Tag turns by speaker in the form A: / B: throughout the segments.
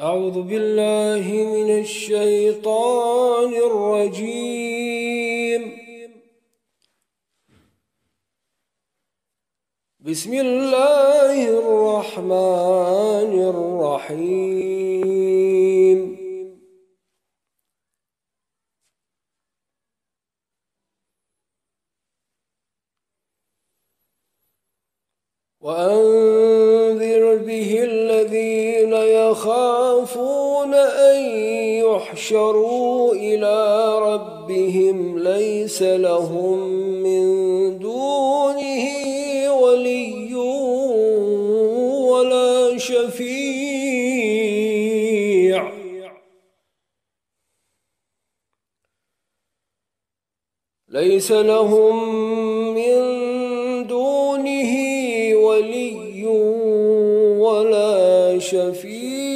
A: أعوذ بالله من الشيطان الرجيم بسم الله الرحمن الرحيم وأنذر به الذين يخافون أن يحشروا إلى ربهم ليس لهم من دونه ولي ولا شفيع ليس لهم شفيع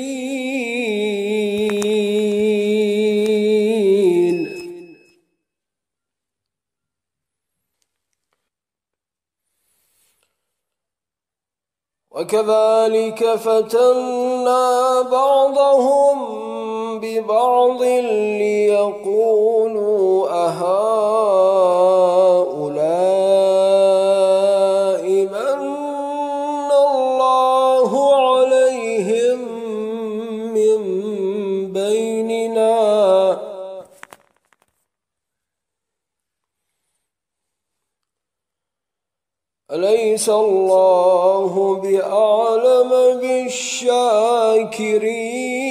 A: كذلك فتنا بعضهم ببعض ليقولوا أهؤلاء ليس الله بأعلم بالشاكرين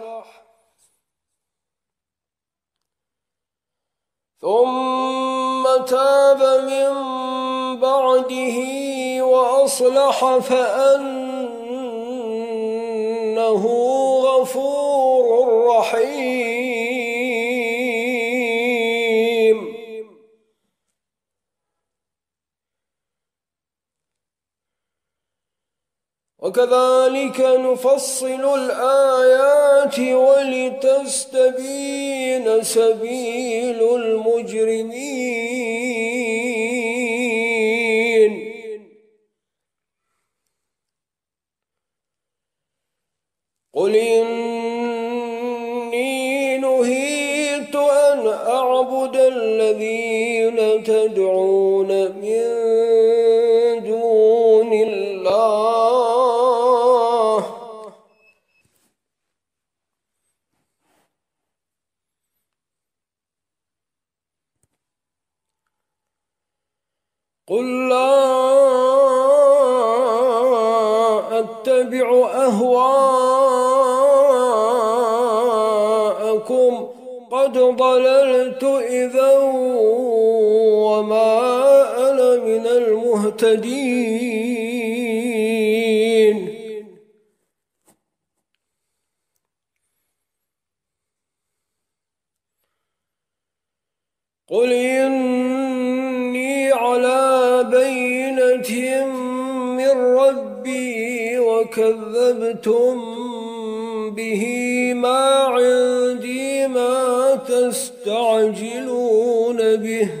A: أصلح فأنه غفور رحيم وكذلك نفصل الآيات ولتستبين سبيل المجرمين دون الله قل لا أتبع أهواءكم قد ضللت إذا المهتدين قل إني على بينة من ربي وكذبتم به ما عندي ما تستعجلون به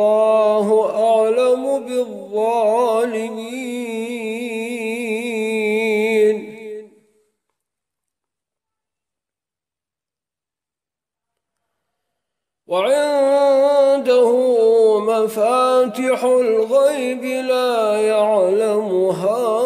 A: والله أعلم بالظالمين وعنده مفاتح الغيب لا يعلمها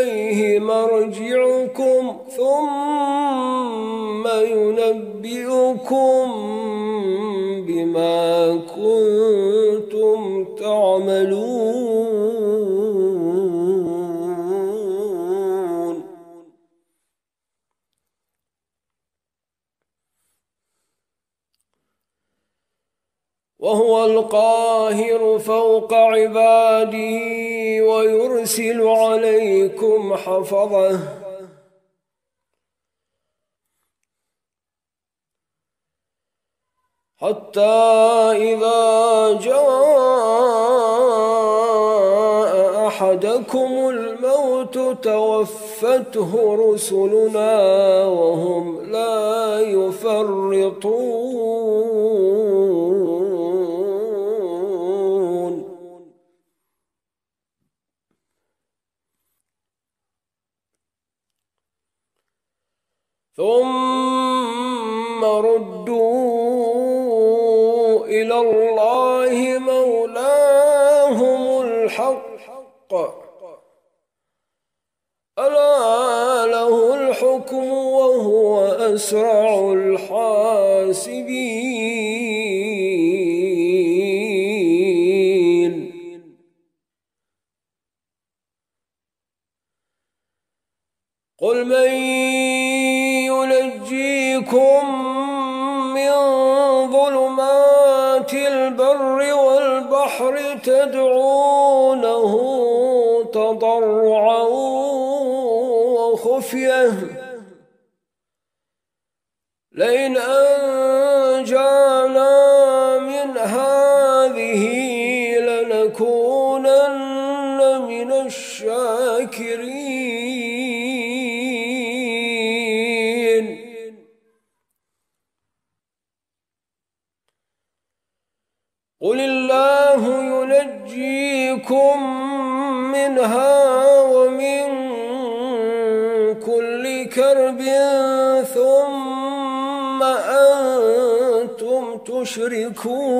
A: إليه مرجعكم ثم ينبئكم بما كنتم تعملون هو القاهر فوق عباده ويرسل عليكم حفظه حتى إذا جاء أحدكم الموت توفته رسلنا وهم لا يفرطون لأكونن من الشاكرين قل الله ينجيكم منها ومن كل كرب ثم أنتم تشركون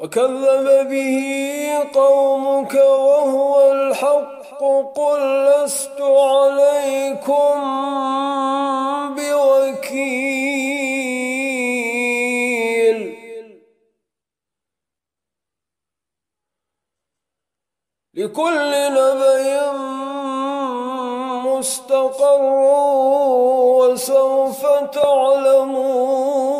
A: وكذب به قومك وهو الحق قل لست عليكم بوكيل لكل نبي مستقر وسوف تعلمون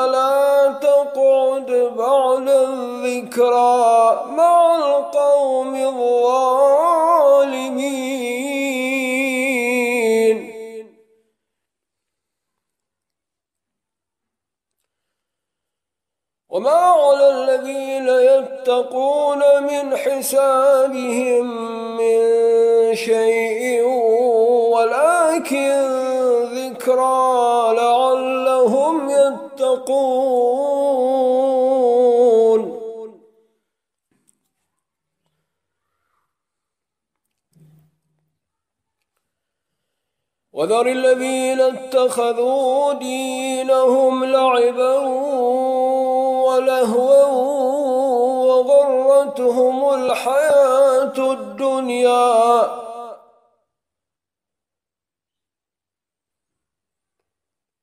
A: فلا تقعد بعد الذكرى مع القوم الظالمين وما على الذين يتقون من حسابهم من شيء ولكن ذكرى لعل هم يتقون وذر الذين اتخذوا دينهم لعبا ولهوا وغرتهم الحياة الدنيا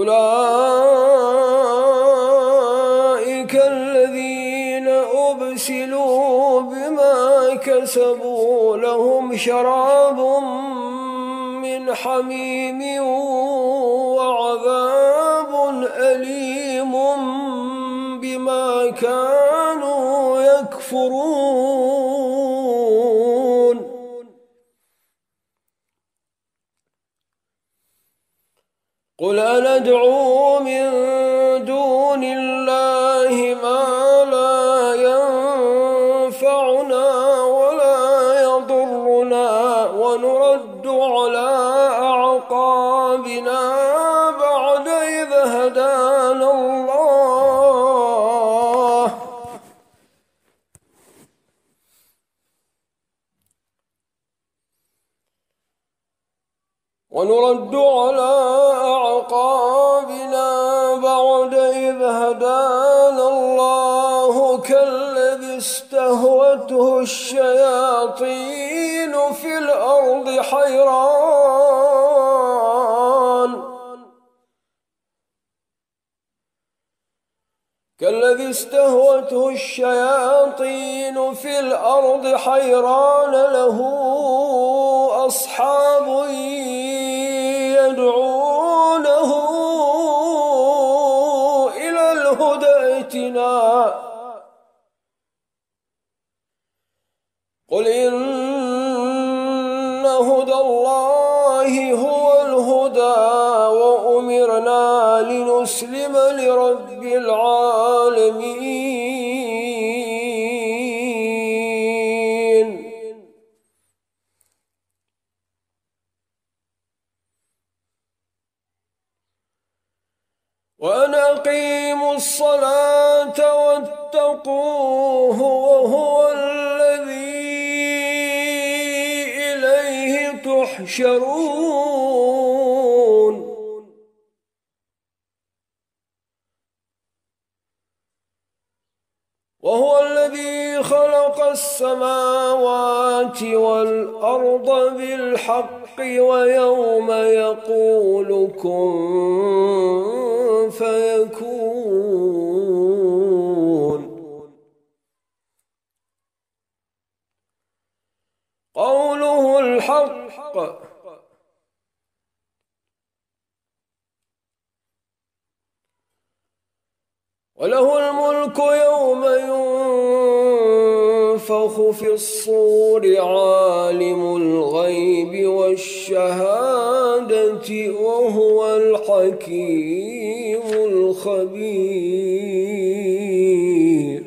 A: أولئك الذين أبسلوا بما كسبوا لهم شراب من حميم على أعقابنا بعد إذ هدانا الله كالذي استهوته الشياطين في الأرض حيران كالذي استهوته الشياطين في الأرض حيران له أصحاب إن هدى الله هو الهدى وأمرنا لنسلم لرب العالمين وأن أقيموا الصلاة واتقوه وهو يحشرون وهو الذي خلق السماوات والأرض بالحق ويوم يقول كن وله الملك يوم ينفخ في الصور عالم الغيب والشهادة وهو الحكيم الخبير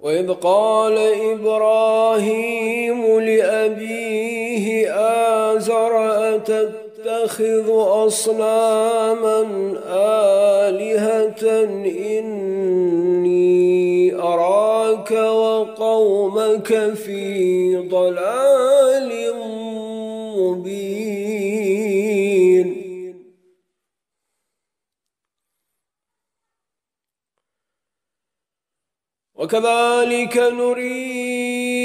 A: وإذ قال إبراهيم لأبيه آزر تتخذ أصناما آلهة إني أراك وقومك في ضلال مبين وكذلك نريد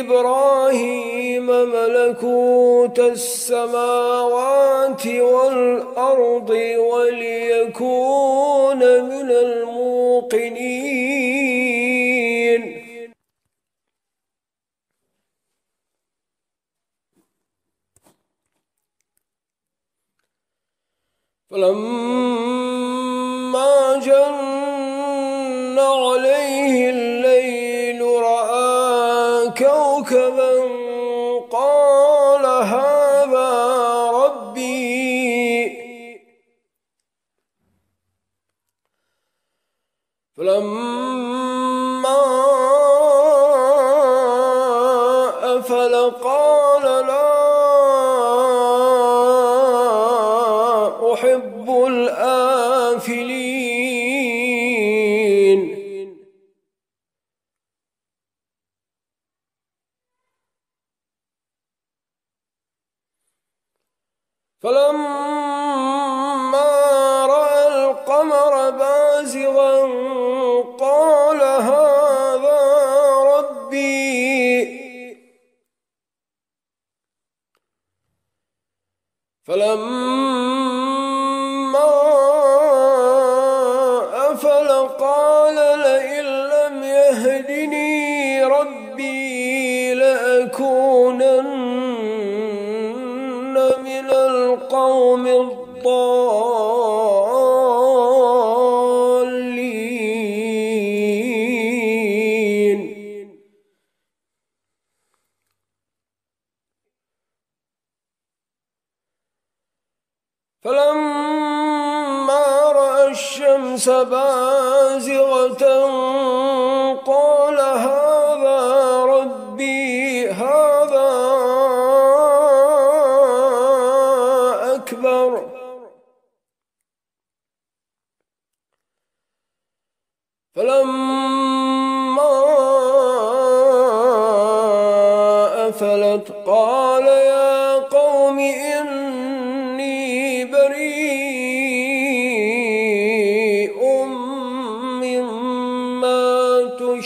A: إبراهيم ملكوت السماوات والأرض وليكون من الموقنين فلما جن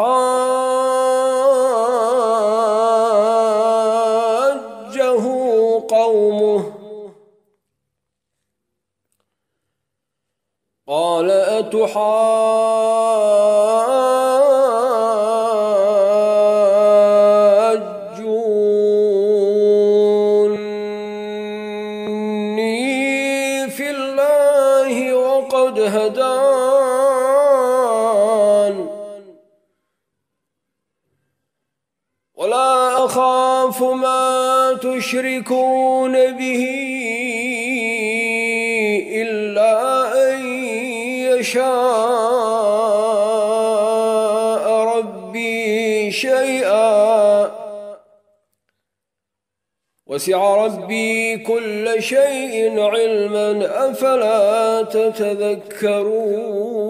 A: حاجه قومه قال أتحاجوني في الله وقد هداني يشركون به إلا أن يشاء ربي شيئا وسع ربي كل شيء علما أفلا تتذكرون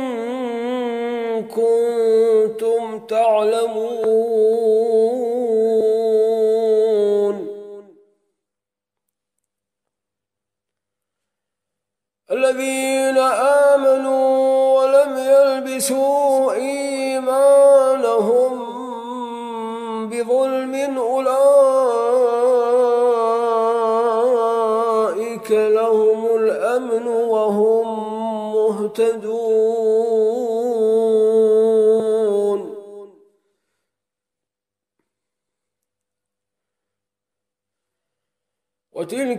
A: كنتم تعلمون الذين آمنوا ولم يلبسوا إيمانهم بظلم أولئك لهم الأمن وهم مهتدون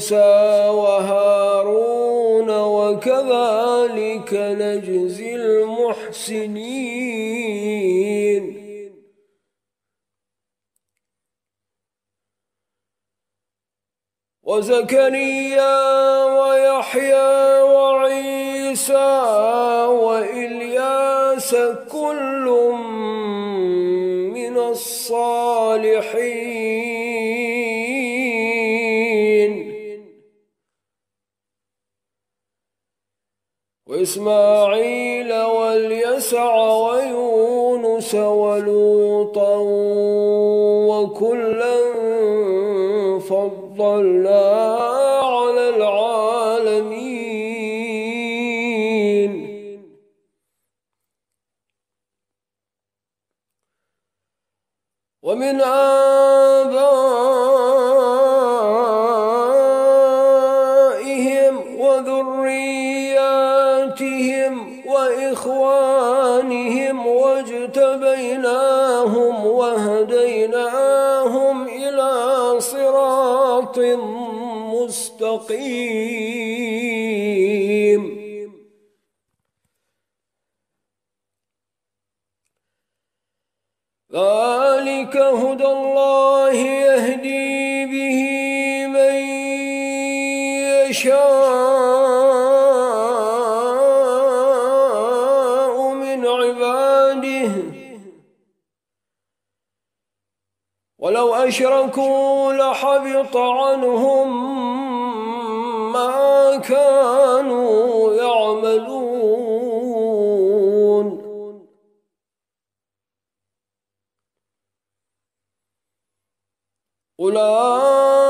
A: موسى وهارون وكذلك نجزي المحسنين وزكريا ويحيى وعيسى وإلياس كل من الصالحين وإسماعيل واليسع ويونس ولوطا وكلا فضلنا على العالمين ومن آه إخوانهم واجتبيناهم وهديناهم إلى صراط مستقيم ذلك هدى الله يهدي به من يشاء أشركوا لحبط عنهم ما كانوا يعملون أولئك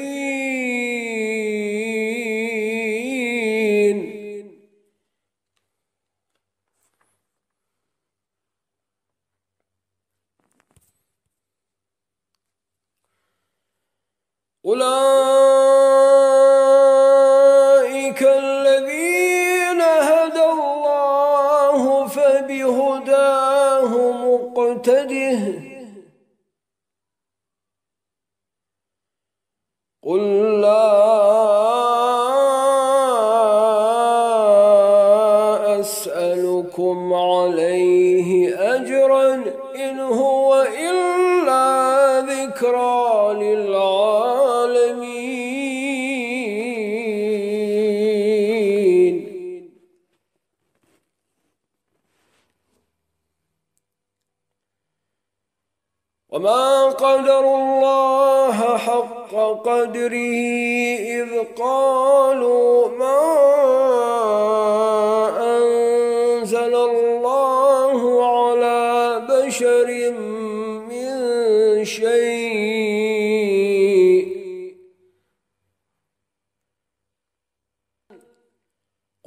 A: أسألكم عليه أجرا إن هو إلا ذكرى
B: للعالمين
A: وما قدر الله حق قدره إذ قالوا ما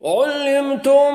A: علمتم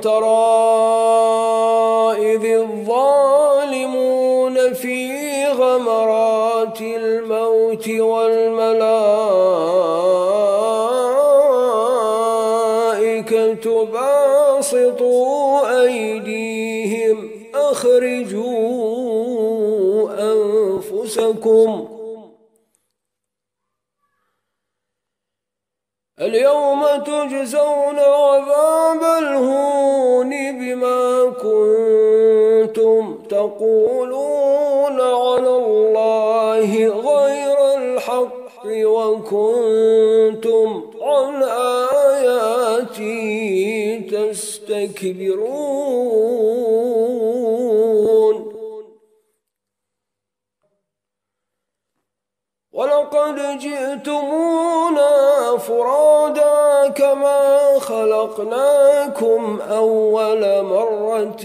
A: ترى إذ الظالمون في غمرات الموت والملائكة باسطوا أيديهم أخرجوا أنفسكم تقولون على الله غير الحق وكنتم عن آياتي تستكبرون ولقد جئتمونا فرادا كما خلقناكم أول مرة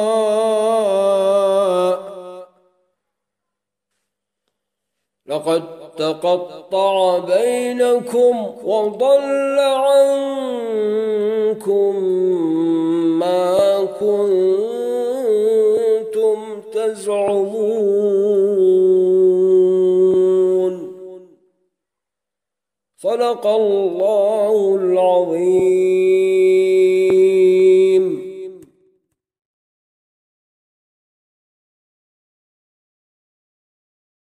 A: لقد تقطع بينكم وضل عنكم ما كنتم تزعمون صدق الله العظيم